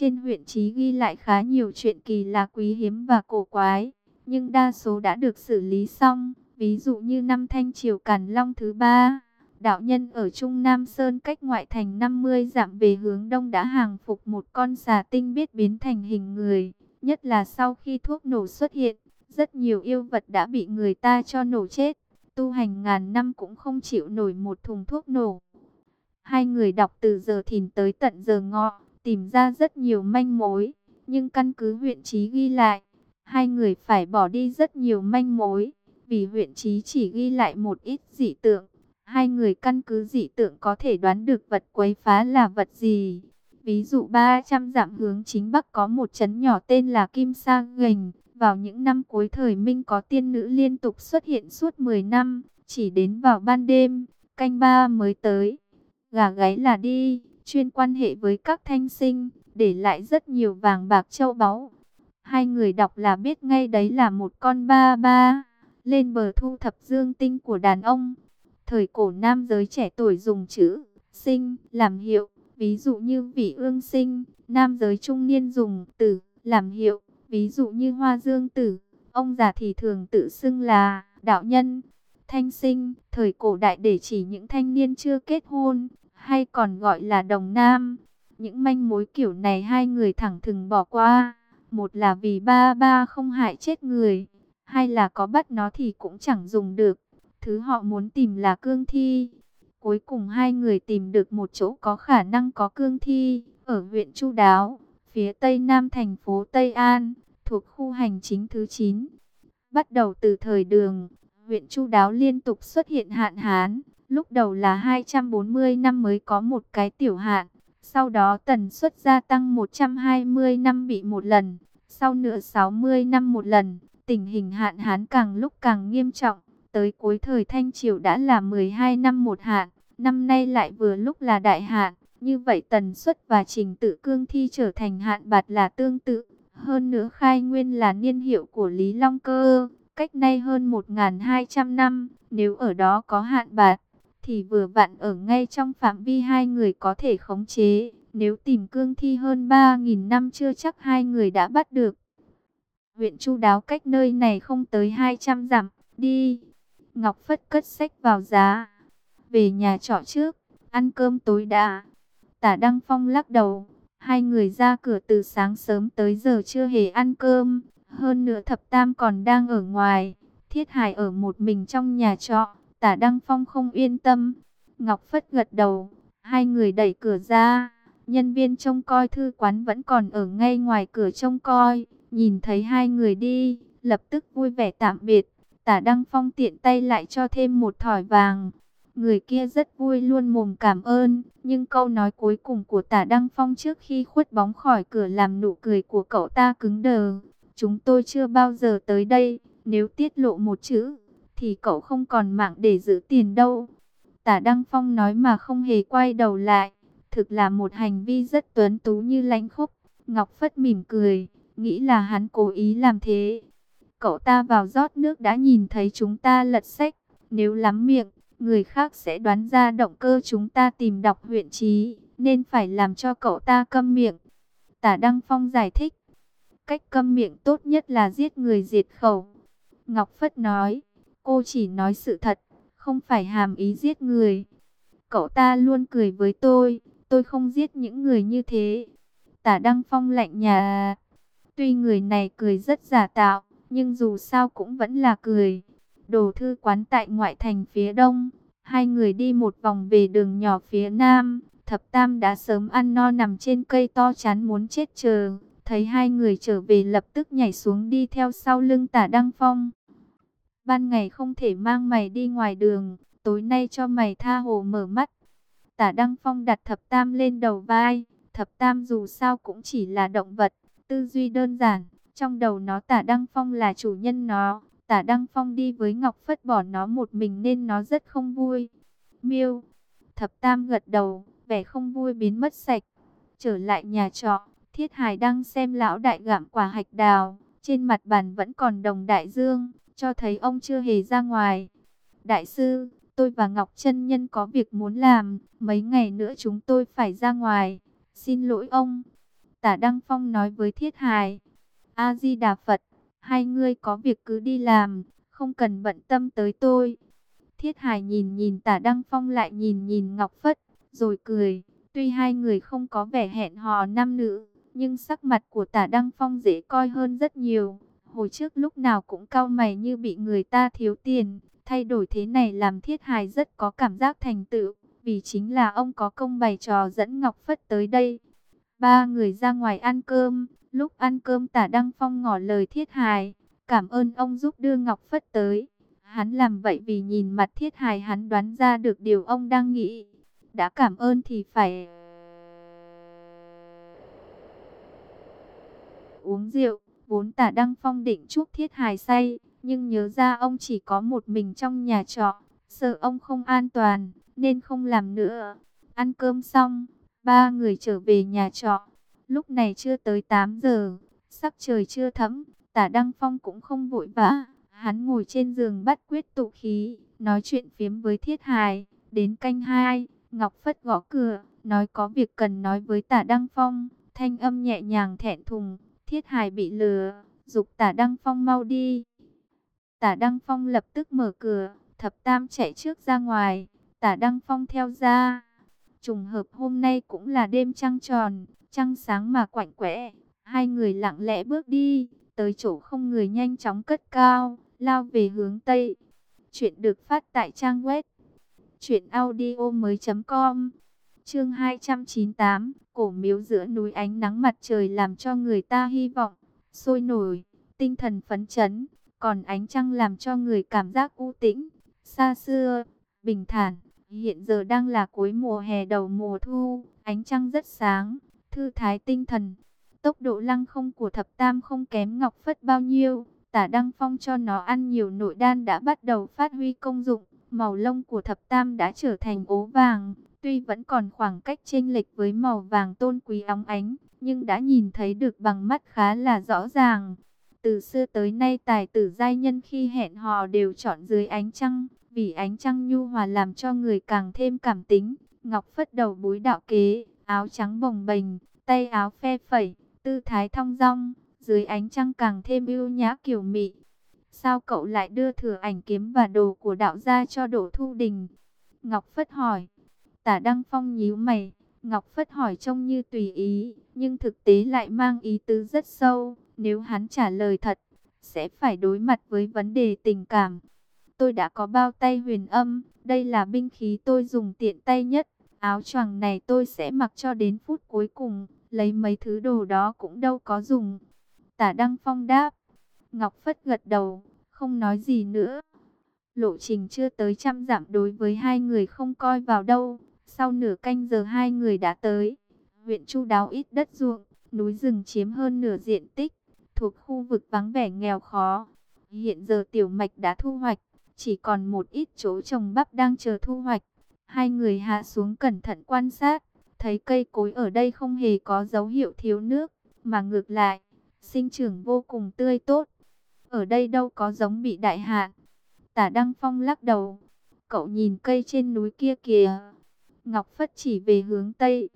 Trên huyện trí ghi lại khá nhiều chuyện kỳ lạ quý hiếm và cổ quái, nhưng đa số đã được xử lý xong. Ví dụ như năm Thanh Triều Càn Long thứ ba, đạo nhân ở Trung Nam Sơn cách ngoại thành 50 dặm về hướng đông đã hàng phục một con xà tinh biết biến thành hình người. Nhất là sau khi thuốc nổ xuất hiện, rất nhiều yêu vật đã bị người ta cho nổ chết. Tu hành ngàn năm cũng không chịu nổi một thùng thuốc nổ. Hai người đọc từ giờ thìn tới tận giờ ngọ tìm ra rất nhiều manh mối, nhưng căn cứ huyện trí ghi lại, hai người phải bỏ đi rất nhiều manh mối, vì huyện trí chỉ ghi lại một ít dị tượng. Hai người căn cứ dị tượng có thể đoán được vật quấy phá là vật gì. Ví dụ 300 dặm hướng chính bắc có một trấn nhỏ tên là Kim Sa Gành. Vào những năm cuối thời Minh có tiên nữ liên tục xuất hiện suốt 10 năm, chỉ đến vào ban đêm, canh ba mới tới. Gà gáy là đi, chuyên quan hệ với các thanh sinh, để lại rất nhiều vàng bạc châu báu. Hai người đọc là biết ngay đấy là một con ba ba, lên bờ thu thập dương tinh của đàn ông. Thời cổ nam giới trẻ tuổi dùng chữ sinh làm hiệu, ví dụ như vị ương sinh, nam giới trung niên dùng tử làm hiệu, ví dụ như hoa dương tử. Ông già thì thường tự xưng là đạo nhân, thanh sinh, thời cổ đại để chỉ những thanh niên chưa kết hôn, hay còn gọi là đồng nam. Những manh mối kiểu này hai người thẳng thừng bỏ qua. Một là vì ba ba không hại chết người, hai là có bắt nó thì cũng chẳng dùng được. Thứ họ muốn tìm là cương thi. Cuối cùng hai người tìm được một chỗ có khả năng có cương thi, ở huyện Chu Đáo, phía tây nam thành phố Tây An, thuộc khu hành chính thứ 9. Bắt đầu từ thời đường, huyện Chu Đáo liên tục xuất hiện hạn hán, lúc đầu là 240 năm mới có một cái tiểu hạn, sau đó tần suất gia tăng 120 năm bị một lần, sau nữa 60 năm một lần, tình hình hạn hán càng lúc càng nghiêm trọng, tới cuối thời Thanh Triều đã là 12 năm một hạn, năm nay lại vừa lúc là đại hạn, như vậy tần suất và trình tự cương thi trở thành hạn bạt là tương tự. Hơn nữa khai nguyên là niên hiệu của Lý Long Cơ, cách nay hơn 1.200 năm, nếu ở đó có hạn bạt, thì vừa vặn ở ngay trong phạm vi hai người có thể khống chế. Nếu tìm cương thi hơn 3.000 năm chưa chắc hai người đã bắt được. Huyện Chu Đáo cách nơi này không tới 200 dặm, đi. Ngọc Phất cất sách vào giá. Về nhà trọ trước, ăn cơm tối đã. Tả Đăng Phong lắc đầu. Hai người ra cửa từ sáng sớm tới giờ chưa hề ăn cơm. Hơn nữa thập tam còn đang ở ngoài. Thiết Hải ở một mình trong nhà trọ. Tả Đăng Phong không yên tâm. Ngọc Phất gật đầu. Hai người đẩy cửa ra. Nhân viên trông coi thư quán vẫn còn ở ngay ngoài cửa trông coi. Nhìn thấy hai người đi. Lập tức vui vẻ tạm biệt. Tả Đăng Phong tiện tay lại cho thêm một thỏi vàng. Người kia rất vui luôn mồm cảm ơn, nhưng câu nói cuối cùng của tả Đăng Phong trước khi khuất bóng khỏi cửa làm nụ cười của cậu ta cứng đờ. Chúng tôi chưa bao giờ tới đây, nếu tiết lộ một chữ, thì cậu không còn mạng để giữ tiền đâu. Tả Đăng Phong nói mà không hề quay đầu lại, thực là một hành vi rất tuấn tú như lãnh khúc. Ngọc Phất mỉm cười, nghĩ là hắn cố ý làm thế. Cậu ta vào rót nước đã nhìn thấy chúng ta lật sách, nếu lắm miệng, người khác sẽ đoán ra động cơ chúng ta tìm đọc huyện trí, nên phải làm cho cậu ta câm miệng. Tả Đăng Phong giải thích, cách câm miệng tốt nhất là giết người diệt khẩu. Ngọc Phất nói, cô chỉ nói sự thật, không phải hàm ý giết người. Cậu ta luôn cười với tôi, tôi không giết những người như thế. Tả Đăng Phong lạnh nhà, tuy người này cười rất giả tạo, nhưng dù sao cũng vẫn là cười đồ thư quán tại ngoại thành phía đông. Hai người đi một vòng về đường nhỏ phía nam. Thập Tam đã sớm ăn no nằm trên cây to chán muốn chết chờ. Thấy hai người trở về lập tức nhảy xuống đi theo sau lưng tả Đăng Phong. Ban ngày không thể mang mày đi ngoài đường, tối nay cho mày tha hồ mở mắt. Tả Đăng Phong đặt Thập Tam lên đầu vai. Thập Tam dù sao cũng chỉ là động vật, tư duy đơn giản. Trong đầu nó tả Đăng Phong là chủ nhân nó, Tả Đăng Phong đi với Ngọc Phất bỏ nó một mình nên nó rất không vui. Miêu, thập tam gật đầu, vẻ không vui biến mất sạch. Trở lại nhà trọ, Thiết Hải đang xem lão đại gặm quả hạch đào. Trên mặt bàn vẫn còn đồng đại dương, cho thấy ông chưa hề ra ngoài. Đại sư, tôi và Ngọc Trân Nhân có việc muốn làm, mấy ngày nữa chúng tôi phải ra ngoài. Xin lỗi ông. Tả Đăng Phong nói với Thiết Hải. A-di-đà Phật hai ngươi có việc cứ đi làm, không cần bận tâm tới tôi. Thiết Hải nhìn nhìn tả Đăng Phong lại nhìn nhìn Ngọc Phất, rồi cười. Tuy hai người không có vẻ hẹn hò nam nữ, nhưng sắc mặt của tả Đăng Phong dễ coi hơn rất nhiều. Hồi trước lúc nào cũng cau mày như bị người ta thiếu tiền, thay đổi thế này làm Thiết hài rất có cảm giác thành tựu, vì chính là ông có công bày trò dẫn Ngọc Phất tới đây. Ba người ra ngoài ăn cơm, Lúc ăn cơm tả Đăng Phong ngỏ lời thiết hài, cảm ơn ông giúp đưa Ngọc Phất tới. Hắn làm vậy vì nhìn mặt thiết hài hắn đoán ra được điều ông đang nghĩ. Đã cảm ơn thì phải... Uống rượu, vốn tả Đăng Phong định chúc thiết hài say, nhưng nhớ ra ông chỉ có một mình trong nhà trọ, sợ ông không an toàn, nên không làm nữa. Ăn cơm xong, Ba người trở về nhà trọ. Lúc này chưa tới 8 giờ, sắc trời chưa thấm, tả Đăng Phong cũng không vội vã. Hắn ngồi trên giường bắt quyết tụ khí, nói chuyện phiếm với Thiết Hài. Đến canh hai, Ngọc Phất gõ cửa, nói có việc cần nói với tả Đăng Phong. Thanh âm nhẹ nhàng thẹn thùng, Thiết Hài bị lừa, dục tả Đăng Phong mau đi. Tả Đăng Phong lập tức mở cửa, thập tam chạy trước ra ngoài, tả Đăng Phong theo ra. Trùng hợp hôm nay cũng là đêm trăng tròn, trăng sáng mà quạnh quẽ. Hai người lặng lẽ bước đi, tới chỗ không người nhanh chóng cất cao, lao về hướng Tây. Chuyện được phát tại trang web truyệnaudiomoi.com. Chương 298, cổ miếu giữa núi ánh nắng mặt trời làm cho người ta hy vọng, sôi nổi, tinh thần phấn chấn, còn ánh trăng làm cho người cảm giác u tĩnh, xa xưa, bình thản. Hiện giờ đang là cuối mùa hè đầu mùa thu, ánh trăng rất sáng, thư thái tinh thần. Tốc độ lăng không của thập tam không kém Ngọc Phất bao nhiêu, tả Đăng Phong cho nó ăn nhiều nội đan đã bắt đầu phát huy công dụng. Màu lông của thập tam đã trở thành ố vàng, tuy vẫn còn khoảng cách chênh lệch với màu vàng tôn quý óng ánh, nhưng đã nhìn thấy được bằng mắt khá là rõ ràng. Từ xưa tới nay tài tử giai nhân khi hẹn hò đều chọn dưới ánh trăng, vì ánh trăng nhu hòa làm cho người càng thêm cảm tính. Ngọc phất đầu búi đạo kế, áo trắng bồng bềnh, tay áo phe phẩy, tư thái thong dong, dưới ánh trăng càng thêm ưu nhã kiểu mị. Sao cậu lại đưa thừa ảnh kiếm và đồ của đạo gia cho Đỗ Thu Đình? Ngọc Phất hỏi. Tả Đăng Phong nhíu mày. Ngọc Phất hỏi trông như tùy ý, nhưng thực tế lại mang ý tứ rất sâu. Nếu hắn trả lời thật, sẽ phải đối mặt với vấn đề tình cảm. Tôi đã có bao tay huyền âm, đây là binh khí tôi dùng tiện tay nhất. Áo choàng này tôi sẽ mặc cho đến phút cuối cùng, lấy mấy thứ đồ đó cũng đâu có dùng. Tả Đăng Phong đáp. Ngọc Phất gật đầu, không nói gì nữa. Lộ trình chưa tới trăm dặm đối với hai người không coi vào đâu. Sau nửa canh giờ hai người đã tới. Huyện Chu Đáo ít đất ruộng, núi rừng chiếm hơn nửa diện tích, thuộc khu vực vắng vẻ nghèo khó. Hiện giờ tiểu mạch đã thu hoạch, chỉ còn một ít chỗ trồng bắp đang chờ thu hoạch. Hai người hạ xuống cẩn thận quan sát, thấy cây cối ở đây không hề có dấu hiệu thiếu nước, mà ngược lại, sinh trưởng vô cùng tươi tốt. Ở đây đâu có giống bị đại hạn. Tả Đăng Phong lắc đầu, cậu nhìn cây trên núi kia kìa. Ngọc Phất chỉ về hướng Tây.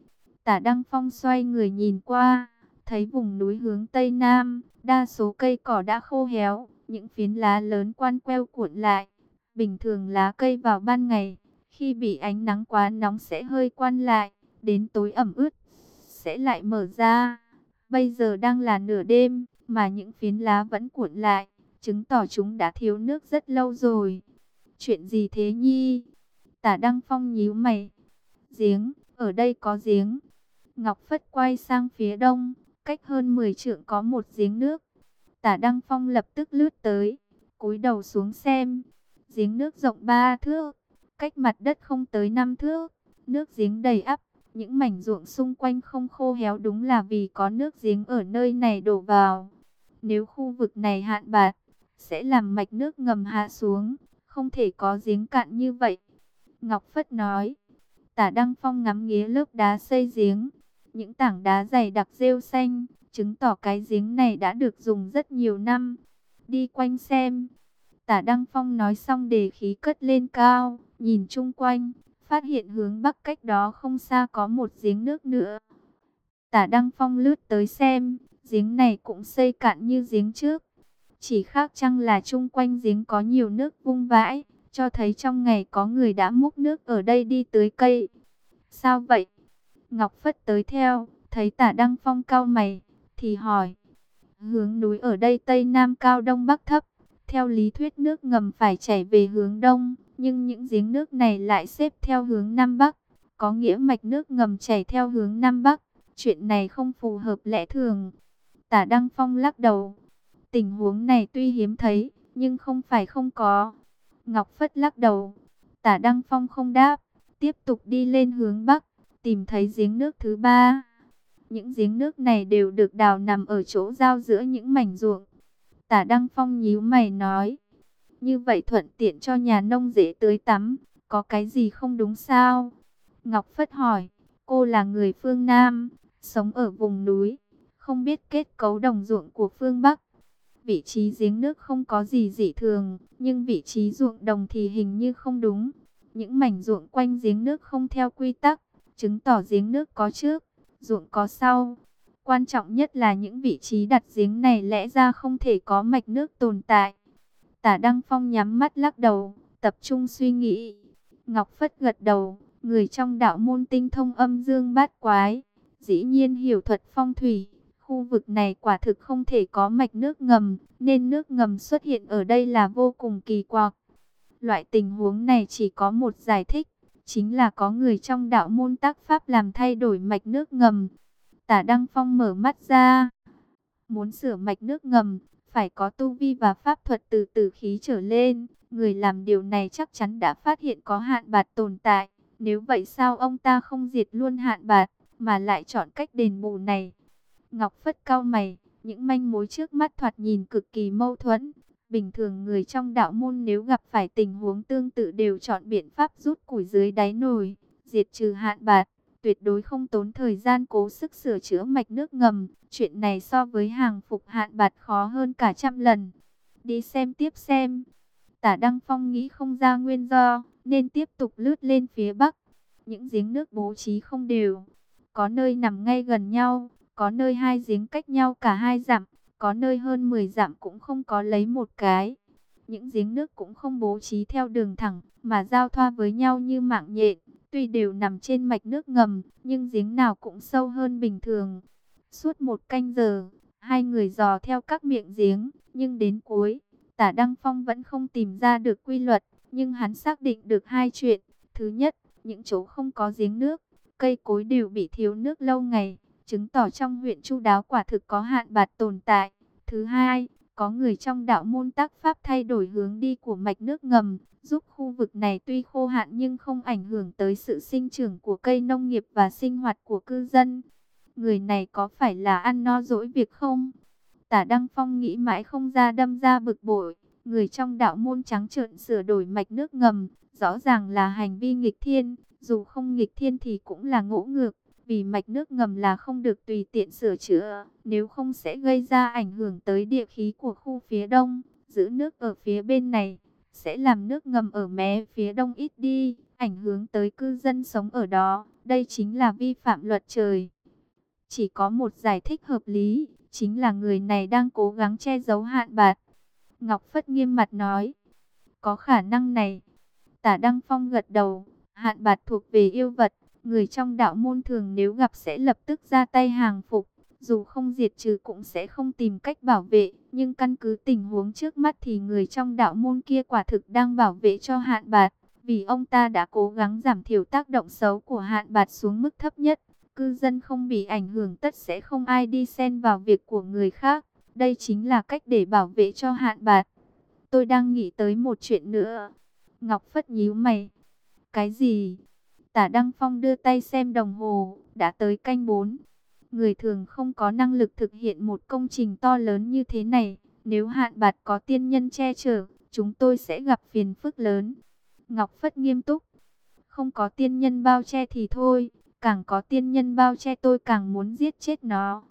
Tả Đăng Phong xoay người nhìn qua, thấy vùng núi hướng Tây Nam, đa số cây cỏ đã khô héo, những phiến lá lớn quan queo cuộn lại. Bình thường lá cây vào ban ngày, khi bị ánh nắng quá nóng sẽ hơi quan lại, đến tối ẩm ướt, sẽ lại mở ra. Bây giờ đang là nửa đêm, mà những phiến lá vẫn cuộn lại, chứng tỏ chúng đã thiếu nước rất lâu rồi. Chuyện gì thế nhi? Tả Đăng Phong nhíu mày. Giếng, ở đây có giếng. Ngọc Phất quay sang phía đông, cách hơn 10 trượng có một giếng nước. Tả Đăng Phong lập tức lướt tới, cúi đầu xuống xem. Giếng nước rộng 3 thước, cách mặt đất không tới 5 thước, nước giếng đầy ắp. Những mảnh ruộng xung quanh không khô héo đúng là vì có nước giếng ở nơi này đổ vào. Nếu khu vực này hạn bạc, sẽ làm mạch nước ngầm hạ xuống, không thể có giếng cạn như vậy. Ngọc Phất nói, tả Đăng Phong ngắm nghía lớp đá xây giếng, những tảng đá dày đặc rêu xanh, chứng tỏ cái giếng này đã được dùng rất nhiều năm. Đi quanh xem. Tả Đăng Phong nói xong đề khí cất lên cao, nhìn chung quanh, phát hiện hướng bắc cách đó không xa có một giếng nước nữa. Tả Đăng Phong lướt tới xem, giếng này cũng xây cạn như giếng trước. Chỉ khác chăng là chung quanh giếng có nhiều nước vung vãi, cho thấy trong ngày có người đã múc nước ở đây đi tưới cây. Sao vậy? Ngọc Phất tới theo, thấy tả Đăng Phong cao mày, thì hỏi. Hướng núi ở đây Tây Nam cao Đông Bắc thấp. Theo lý thuyết nước ngầm phải chảy về hướng Đông, nhưng những giếng nước này lại xếp theo hướng Nam Bắc. Có nghĩa mạch nước ngầm chảy theo hướng Nam Bắc. Chuyện này không phù hợp lẽ thường. Tả Đăng Phong lắc đầu. Tình huống này tuy hiếm thấy, nhưng không phải không có. Ngọc Phất lắc đầu. Tả Đăng Phong không đáp. Tiếp tục đi lên hướng Bắc, tìm thấy giếng nước thứ ba. Những giếng nước này đều được đào nằm ở chỗ giao giữa những mảnh ruộng. Tả Đăng Phong nhíu mày nói. Như vậy thuận tiện cho nhà nông dễ tưới tắm. Có cái gì không đúng sao? Ngọc Phất hỏi. cô là người phương Nam, sống ở vùng núi, không biết kết cấu đồng ruộng của phương Bắc. Vị trí giếng nước không có gì dị thường, nhưng vị trí ruộng đồng thì hình như không đúng. Những mảnh ruộng quanh giếng nước không theo quy tắc, chứng tỏ giếng nước có trước, ruộng có sau. Quan trọng nhất là những vị trí đặt giếng này lẽ ra không thể có mạch nước tồn tại. Tả Đăng Phong nhắm mắt lắc đầu, tập trung suy nghĩ. Ngọc Phất gật đầu, người trong đạo môn tinh thông âm dương bát quái, dĩ nhiên hiểu thuật phong thủy. Khu vực này quả thực không thể có mạch nước ngầm, nên nước ngầm xuất hiện ở đây là vô cùng kỳ quặc. Loại tình huống này chỉ có một giải thích, chính là có người trong đạo môn tác pháp làm thay đổi mạch nước ngầm. Tả Đăng Phong mở mắt ra, muốn sửa mạch nước ngầm, phải có tu vi và pháp thuật từ từ khí trở lên. Người làm điều này chắc chắn đã phát hiện có hạn bạt tồn tại. Nếu vậy sao ông ta không diệt luôn hạn bạt, mà lại chọn cách đền bù này? Ngọc Phất cao mày, những manh mối trước mắt thoạt nhìn cực kỳ mâu thuẫn. Bình thường người trong đạo môn nếu gặp phải tình huống tương tự đều chọn biện pháp rút củi dưới đáy nồi, diệt trừ hạn bạt, tuyệt đối không tốn thời gian cố sức sửa chữa mạch nước ngầm. Chuyện này so với hàng phục hạn bạt khó hơn cả trăm lần. Đi xem tiếp xem. Tả Đăng Phong nghĩ không ra nguyên do, nên tiếp tục lướt lên phía bắc. Những giếng nước bố trí không đều, có nơi nằm ngay gần nhau, có nơi hai giếng cách nhau cả hai dặm, có nơi hơn 10 dặm cũng không có lấy một cái. Những giếng nước cũng không bố trí theo đường thẳng, mà giao thoa với nhau như mạng nhện. Tuy đều nằm trên mạch nước ngầm, nhưng giếng nào cũng sâu hơn bình thường. Suốt một canh giờ, hai người dò theo các miệng giếng, nhưng đến cuối, tả Đăng Phong vẫn không tìm ra được quy luật. Nhưng hắn xác định được hai chuyện. Thứ nhất, những chỗ không có giếng nước, cây cối đều bị thiếu nước lâu ngày chứng tỏ trong huyện Chu Đáo quả thực có hạn bạt tồn tại. Thứ hai, có người trong đạo môn tác pháp thay đổi hướng đi của mạch nước ngầm, giúp khu vực này tuy khô hạn nhưng không ảnh hưởng tới sự sinh trưởng của cây nông nghiệp và sinh hoạt của cư dân. Người này có phải là ăn no dỗi việc không? Tả Đăng Phong nghĩ mãi không ra đâm ra bực bội. Người trong đạo môn trắng trợn sửa đổi mạch nước ngầm, rõ ràng là hành vi nghịch thiên, dù không nghịch thiên thì cũng là ngỗ ngược vì mạch nước ngầm là không được tùy tiện sửa chữa, nếu không sẽ gây ra ảnh hưởng tới địa khí của khu phía đông, giữ nước ở phía bên này, sẽ làm nước ngầm ở mé phía đông ít đi, ảnh hưởng tới cư dân sống ở đó, đây chính là vi phạm luật trời. Chỉ có một giải thích hợp lý, chính là người này đang cố gắng che giấu hạn bạt. Ngọc Phất nghiêm mặt nói, có khả năng này. Tả Đăng Phong gật đầu, hạn bạt thuộc về yêu vật, Người trong đạo môn thường nếu gặp sẽ lập tức ra tay hàng phục, dù không diệt trừ cũng sẽ không tìm cách bảo vệ, nhưng căn cứ tình huống trước mắt thì người trong đạo môn kia quả thực đang bảo vệ cho hạn bạt, vì ông ta đã cố gắng giảm thiểu tác động xấu của hạn bạt xuống mức thấp nhất. Cư dân không bị ảnh hưởng tất sẽ không ai đi xen vào việc của người khác, đây chính là cách để bảo vệ cho hạn bạt. Tôi đang nghĩ tới một chuyện nữa. Ngọc Phất nhíu mày. Cái gì? Tả Đăng Phong đưa tay xem đồng hồ, đã tới canh 4. Người thường không có năng lực thực hiện một công trình to lớn như thế này. Nếu hạn bạt có tiên nhân che chở, chúng tôi sẽ gặp phiền phức lớn. Ngọc Phất nghiêm túc. Không có tiên nhân bao che thì thôi, càng có tiên nhân bao che tôi càng muốn giết chết nó.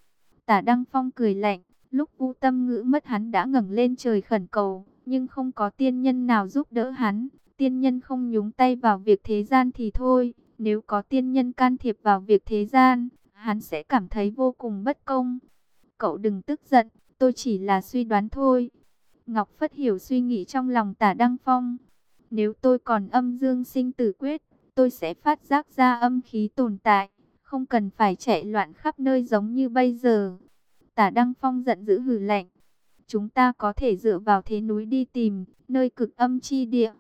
Tả Đăng Phong cười lạnh, lúc vũ tâm ngữ mất hắn đã ngẩng lên trời khẩn cầu, nhưng không có tiên nhân nào giúp đỡ hắn tiên nhân không nhúng tay vào việc thế gian thì thôi, nếu có tiên nhân can thiệp vào việc thế gian, hắn sẽ cảm thấy vô cùng bất công. Cậu đừng tức giận, tôi chỉ là suy đoán thôi. Ngọc Phất hiểu suy nghĩ trong lòng tả Đăng Phong. Nếu tôi còn âm dương sinh tử quyết, tôi sẽ phát giác ra âm khí tồn tại, không cần phải chạy loạn khắp nơi giống như bây giờ. Tả Đăng Phong giận dữ hừ lạnh. Chúng ta có thể dựa vào thế núi đi tìm, nơi cực âm chi địa.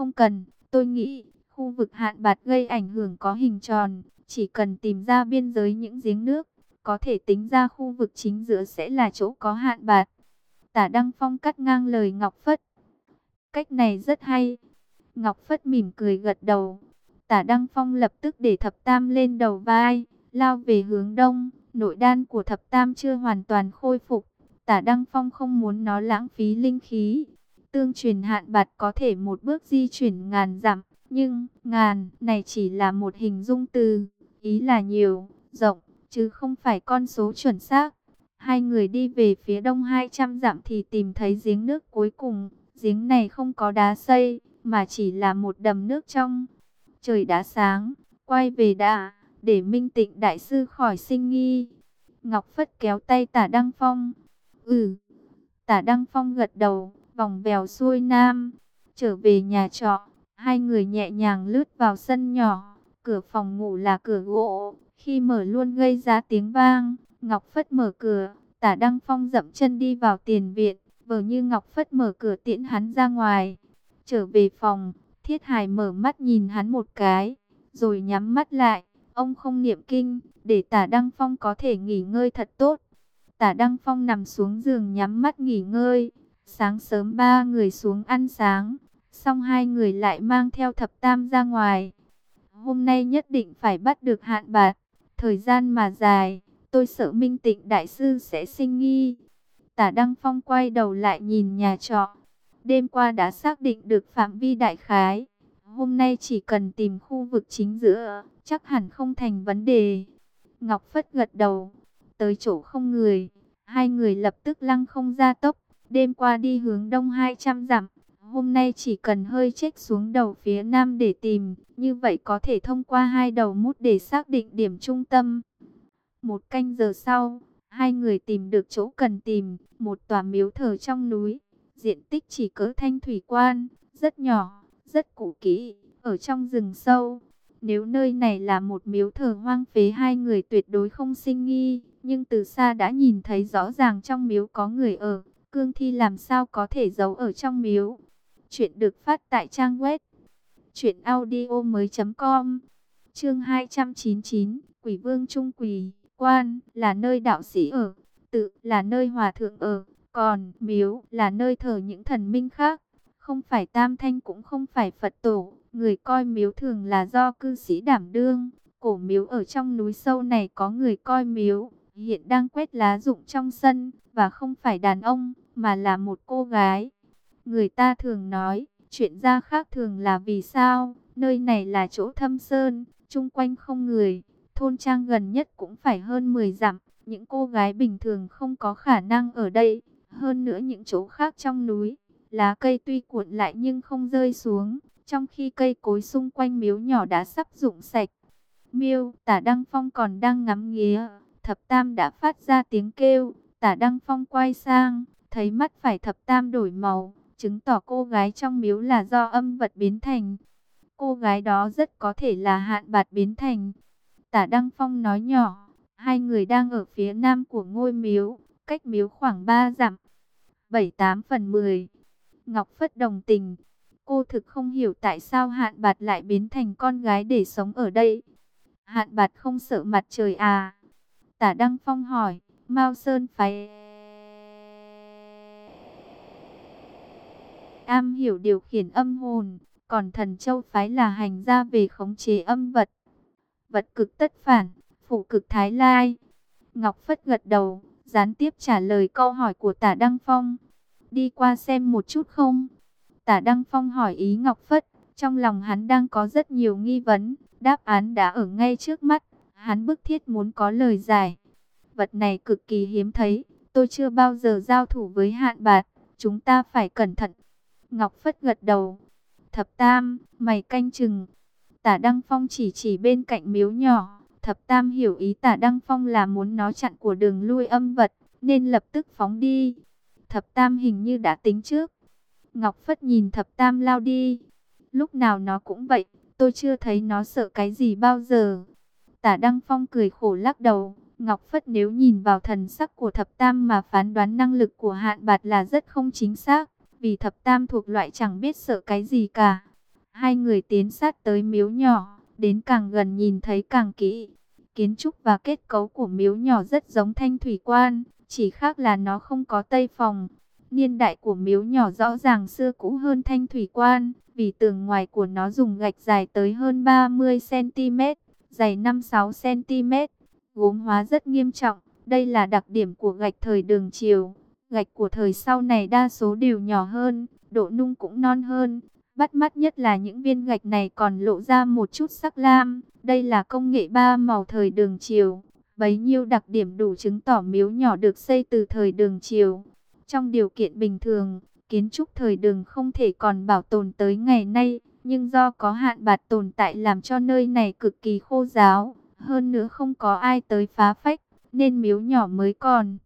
Không cần, tôi nghĩ, khu vực hạn bạt gây ảnh hưởng có hình tròn, chỉ cần tìm ra biên giới những giếng nước, có thể tính ra khu vực chính giữa sẽ là chỗ có hạn bạt. Tả Đăng Phong cắt ngang lời Ngọc Phất. Cách này rất hay. Ngọc Phất mỉm cười gật đầu. Tả Đăng Phong lập tức để thập tam lên đầu vai, lao về hướng đông. Nội đan của thập tam chưa hoàn toàn khôi phục. Tả Đăng Phong không muốn nó lãng phí linh khí, Tương truyền hạn bạt có thể một bước di chuyển ngàn dặm, nhưng ngàn này chỉ là một hình dung từ. ý là nhiều, rộng, chứ không phải con số chuẩn xác. Hai người đi về phía đông 200 dặm thì tìm thấy giếng nước cuối cùng. Giếng này không có đá xây, mà chỉ là một đầm nước trong. Trời đã sáng, quay về đã, để minh tịnh đại sư khỏi sinh nghi. Ngọc Phất kéo tay tả Đăng Phong. Ừ, tả Đăng Phong gật đầu, vòng bèo xuôi nam, trở về nhà trọ. Hai người nhẹ nhàng lướt vào sân nhỏ, cửa phòng ngủ là cửa gỗ, khi mở luôn gây ra tiếng vang. Ngọc Phất mở cửa, tả Đăng Phong dậm chân đi vào tiền viện, vờ như Ngọc Phất mở cửa tiễn hắn ra ngoài. Trở về phòng, Thiết Hải mở mắt nhìn hắn một cái, rồi nhắm mắt lại. Ông không niệm kinh, để tả Đăng Phong có thể nghỉ ngơi thật tốt. Tả Đăng Phong nằm xuống giường nhắm mắt nghỉ ngơi. Sáng sớm ba người xuống ăn sáng, xong hai người lại mang theo thập tam ra ngoài. Hôm nay nhất định phải bắt được hạn bạc, thời gian mà dài, tôi sợ Minh Tịnh Đại Sư sẽ sinh nghi. Tả Đăng Phong quay đầu lại nhìn nhà trọ. Đêm qua đã xác định được phạm vi đại khái. Hôm nay chỉ cần tìm khu vực chính giữa, chắc hẳn không thành vấn đề. Ngọc Phất gật đầu, tới chỗ không người. Hai người lập tức lăng không ra tốc, đêm qua đi hướng đông 200 dặm. Hôm nay chỉ cần hơi chết xuống đầu phía nam để tìm, như vậy có thể thông qua hai đầu mút để xác định điểm trung tâm. Một canh giờ sau, hai người tìm được chỗ cần tìm, một tòa miếu thờ trong núi. Diện tích chỉ cỡ thanh thủy quan, rất nhỏ, rất cũ kỹ, ở trong rừng sâu. Nếu nơi này là một miếu thờ hoang phế hai người tuyệt đối không sinh nghi, nhưng từ xa đã nhìn thấy rõ ràng trong miếu có người ở, cương thi làm sao có thể giấu ở trong miếu. Chuyện được phát tại trang web truyệnaudiomoi.com. Chương 299, Quỷ Vương Trung Quỷ, quan là nơi đạo sĩ ở, tự là nơi hòa thượng ở, còn miếu là nơi thờ những thần minh khác, không phải Tam Thanh cũng không phải Phật tổ, người coi miếu thường là do cư sĩ đảm đương. Cổ miếu ở trong núi sâu này có người coi miếu, hiện đang quét lá rụng trong sân, và không phải đàn ông, mà là một cô gái. Người ta thường nói, chuyện ra khác thường là vì sao, nơi này là chỗ thâm sơn, chung quanh không người, thôn trang gần nhất cũng phải hơn 10 dặm, những cô gái bình thường không có khả năng ở đây, hơn nữa những chỗ khác trong núi, lá cây tuy cuộn lại nhưng không rơi xuống, trong khi cây cối xung quanh miếu nhỏ đã sắp rụng sạch. Miêu, tả Đăng Phong còn đang ngắm nghía, thập tam đã phát ra tiếng kêu, tả Đăng Phong quay sang, thấy mắt phải thập tam đổi màu, chứng tỏ cô gái trong miếu là do âm vật biến thành. Cô gái đó rất có thể là hạn bạt biến thành. Tả Đăng Phong nói nhỏ, hai người đang ở phía nam của ngôi miếu, cách miếu khoảng 3 dặm. 7-8 phần 10. Ngọc Phất đồng tình. Cô thực không hiểu tại sao hạn bạt lại biến thành con gái để sống ở đây. Hạn bạt không sợ mặt trời à? Tả Đăng Phong hỏi, Mao Sơn phái... Am hiểu điều khiển âm hồn, còn thần châu phái là hành ra về khống chế âm vật. Vật cực tất phản, phụ cực thái lai. Ngọc Phất gật đầu, gián tiếp trả lời câu hỏi của tả Đăng Phong. Đi qua xem một chút không? Tả Đăng Phong hỏi ý Ngọc Phất, trong lòng hắn đang có rất nhiều nghi vấn, đáp án đã ở ngay trước mắt, hắn bức thiết muốn có lời giải. Vật này cực kỳ hiếm thấy, tôi chưa bao giờ giao thủ với hạn bạt, chúng ta phải cẩn thận. Ngọc Phất gật đầu, thập tam, mày canh chừng. Tả Đăng Phong chỉ chỉ bên cạnh miếu nhỏ, thập tam hiểu ý tả Đăng Phong là muốn nó chặn của đường lui âm vật, nên lập tức phóng đi. Thập tam hình như đã tính trước. Ngọc Phất nhìn thập tam lao đi. Lúc nào nó cũng vậy, tôi chưa thấy nó sợ cái gì bao giờ. Tả Đăng Phong cười khổ lắc đầu. Ngọc Phất nếu nhìn vào thần sắc của thập tam mà phán đoán năng lực của hạn bạt là rất không chính xác. Vì thập tam thuộc loại chẳng biết sợ cái gì cả. Hai người tiến sát tới miếu nhỏ, đến càng gần nhìn thấy càng kỹ. Kiến trúc và kết cấu của miếu nhỏ rất giống thanh thủy quan, chỉ khác là nó không có tây phòng. Niên đại của miếu nhỏ rõ ràng xưa cũ hơn thanh thủy quan, vì tường ngoài của nó dùng gạch dài tới hơn 30cm, dày 5-6cm. Gốm hóa rất nghiêm trọng, đây là đặc điểm của gạch thời đường triều. Gạch của thời sau này đa số đều nhỏ hơn, độ nung cũng non hơn. Bắt mắt nhất là những viên gạch này còn lộ ra một chút sắc lam. Đây là công nghệ ba màu thời đường chiều. Bấy nhiêu đặc điểm đủ chứng tỏ miếu nhỏ được xây từ thời đường chiều. Trong điều kiện bình thường, kiến trúc thời đường không thể còn bảo tồn tới ngày nay. Nhưng do có hạn bạt tồn tại làm cho nơi này cực kỳ khô giáo. Hơn nữa không có ai tới phá phách, nên miếu nhỏ mới còn.